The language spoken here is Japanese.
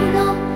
の